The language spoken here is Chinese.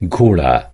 你哭了